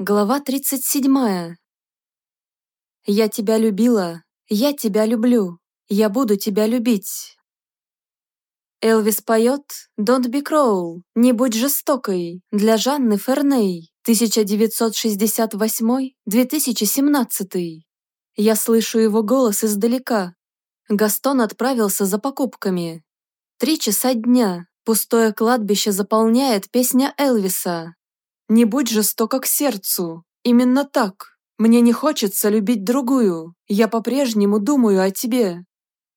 Глава 37. Я тебя любила, я тебя люблю, я буду тебя любить. Элвис поет «Don't be cruel», «Не будь жестокой» для Жанны Ферней, 1968-2017. Я слышу его голос издалека. Гастон отправился за покупками. Три часа дня, пустое кладбище заполняет песня Элвиса. Не будь жестоко к сердцу. Именно так. Мне не хочется любить другую. Я по-прежнему думаю о тебе.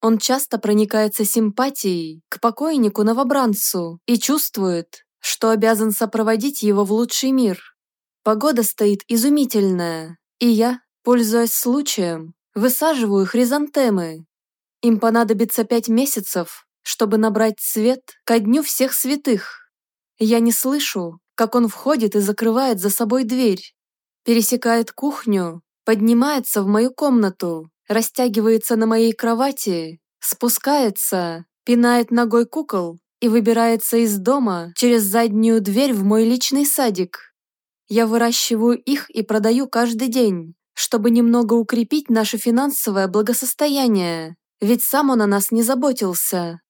Он часто проникается симпатией к покойнику-новобранцу и чувствует, что обязан сопроводить его в лучший мир. Погода стоит изумительная, и я, пользуясь случаем, высаживаю хризантемы. Им понадобится пять месяцев, чтобы набрать цвет ко дню всех святых. Я не слышу, как он входит и закрывает за собой дверь, пересекает кухню, поднимается в мою комнату, растягивается на моей кровати, спускается, пинает ногой кукол и выбирается из дома через заднюю дверь в мой личный садик. Я выращиваю их и продаю каждый день, чтобы немного укрепить наше финансовое благосостояние, ведь сам он о нас не заботился.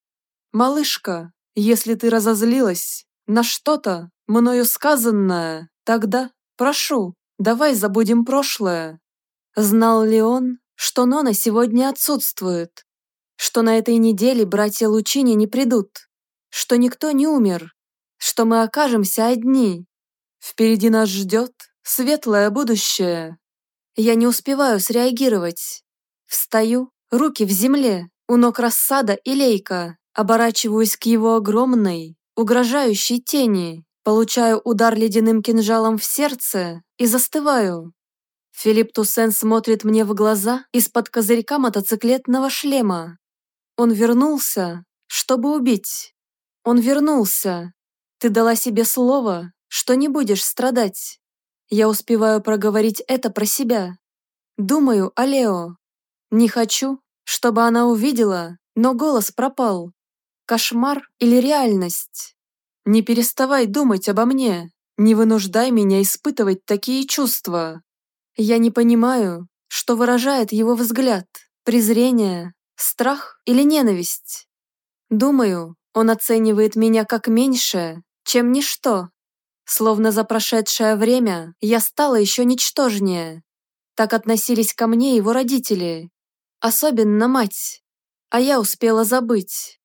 «Малышка, если ты разозлилась на что-то, мною сказанное, тогда, прошу, давай забудем прошлое. Знал ли он, что Нона сегодня отсутствует? Что на этой неделе братья Лучини не придут? Что никто не умер? Что мы окажемся одни? Впереди нас ждет светлое будущее. Я не успеваю среагировать. Встаю, руки в земле, у ног рассада и лейка, оборачиваюсь к его огромной, угрожающей тени. Получаю удар ледяным кинжалом в сердце и застываю. Филипп Туссен смотрит мне в глаза из-под козырька мотоциклетного шлема. Он вернулся, чтобы убить. Он вернулся. Ты дала себе слово, что не будешь страдать. Я успеваю проговорить это про себя. Думаю о Лео. Не хочу, чтобы она увидела, но голос пропал. Кошмар или реальность? Не переставай думать обо мне, не вынуждай меня испытывать такие чувства. Я не понимаю, что выражает его взгляд, презрение, страх или ненависть. Думаю, он оценивает меня как меньше, чем ничто. Словно за прошедшее время я стала еще ничтожнее. Так относились ко мне его родители, особенно мать. А я успела забыть.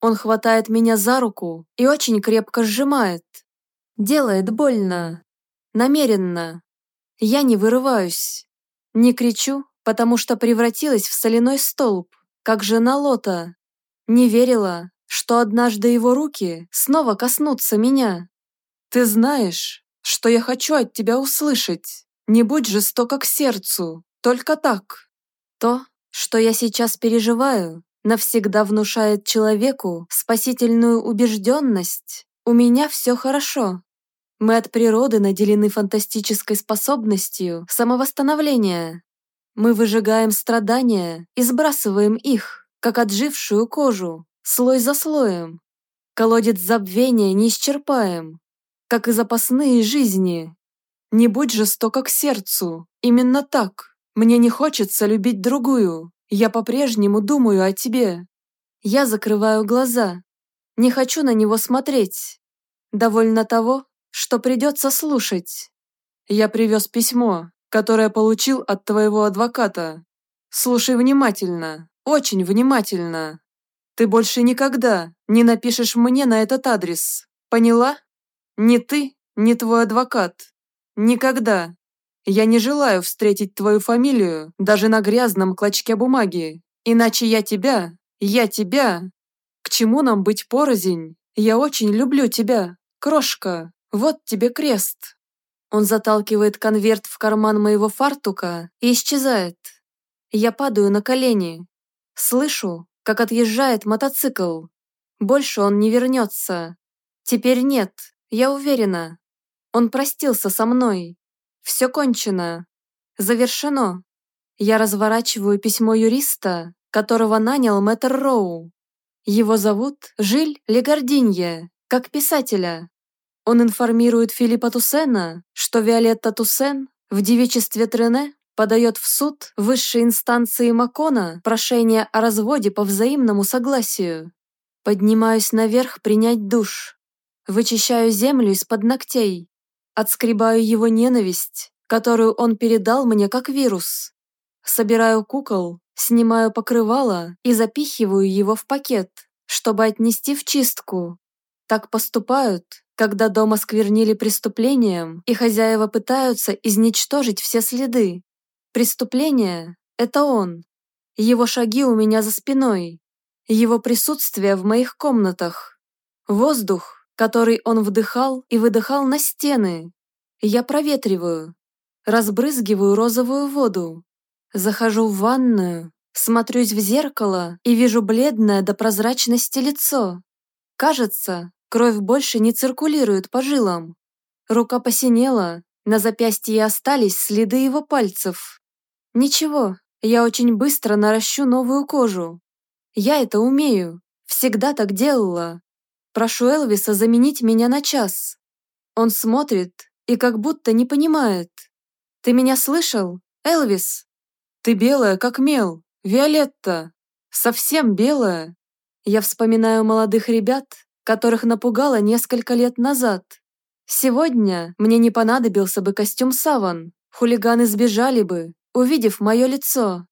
Он хватает меня за руку и очень крепко сжимает. Делает больно. Намеренно. Я не вырываюсь. Не кричу, потому что превратилась в соляной столб, как жена Лота. Не верила, что однажды его руки снова коснутся меня. Ты знаешь, что я хочу от тебя услышать. Не будь жестоко к сердцу, только так. То, что я сейчас переживаю, навсегда внушает человеку спасительную убежденность «у меня все хорошо». Мы от природы наделены фантастической способностью самовосстановления. Мы выжигаем страдания и сбрасываем их, как отжившую кожу, слой за слоем. Колодец забвения не исчерпаем, как и запасные жизни. Не будь жестоко к сердцу, именно так. Мне не хочется любить другую, я по-прежнему думаю о тебе. Я закрываю глаза. Не хочу на него смотреть. Довольно того, что придется слушать. Я привез письмо, которое получил от твоего адвоката. Слушай внимательно, очень внимательно. Ты больше никогда не напишешь мне на этот адрес. Поняла? Ни ты, ни твой адвокат. Никогда. Я не желаю встретить твою фамилию даже на грязном клочке бумаги. Иначе я тебя, я тебя. К чему нам быть порознь? Я очень люблю тебя, крошка. Вот тебе крест. Он заталкивает конверт в карман моего фартука и исчезает. Я падаю на колени. Слышу, как отъезжает мотоцикл. Больше он не вернется. Теперь нет, я уверена. Он простился со мной. Все кончено. Завершено. Я разворачиваю письмо юриста, которого нанял мэтр Роу. Его зовут Жиль Легардинье, как писателя. Он информирует Филиппа Туссена, что Виолетта Туссен в девичестве Трене подает в суд высшей инстанции Макона прошение о разводе по взаимному согласию. Поднимаюсь наверх принять душ. Вычищаю землю из-под ногтей. Отскребаю его ненависть, которую он передал мне как вирус. Собираю кукол, снимаю покрывало и запихиваю его в пакет, чтобы отнести в чистку. Так поступают, когда дома сквернили преступлением, и хозяева пытаются изничтожить все следы. Преступление – это он. Его шаги у меня за спиной. Его присутствие в моих комнатах. Воздух, который он вдыхал и выдыхал на стены. Я проветриваю. Разбрызгиваю розовую воду. Захожу в ванную, смотрюсь в зеркало и вижу бледное до прозрачности лицо. Кажется, кровь больше не циркулирует по жилам. Рука посинела, на запястье остались следы его пальцев. Ничего, я очень быстро наращу новую кожу. Я это умею, всегда так делала. Прошу Элвиса заменить меня на час. Он смотрит и как будто не понимает. Ты меня слышал, Элвис? Ты белая, как мел, Виолетта. Совсем белая. Я вспоминаю молодых ребят, которых напугала несколько лет назад. Сегодня мне не понадобился бы костюм саван. Хулиганы сбежали бы, увидев мое лицо.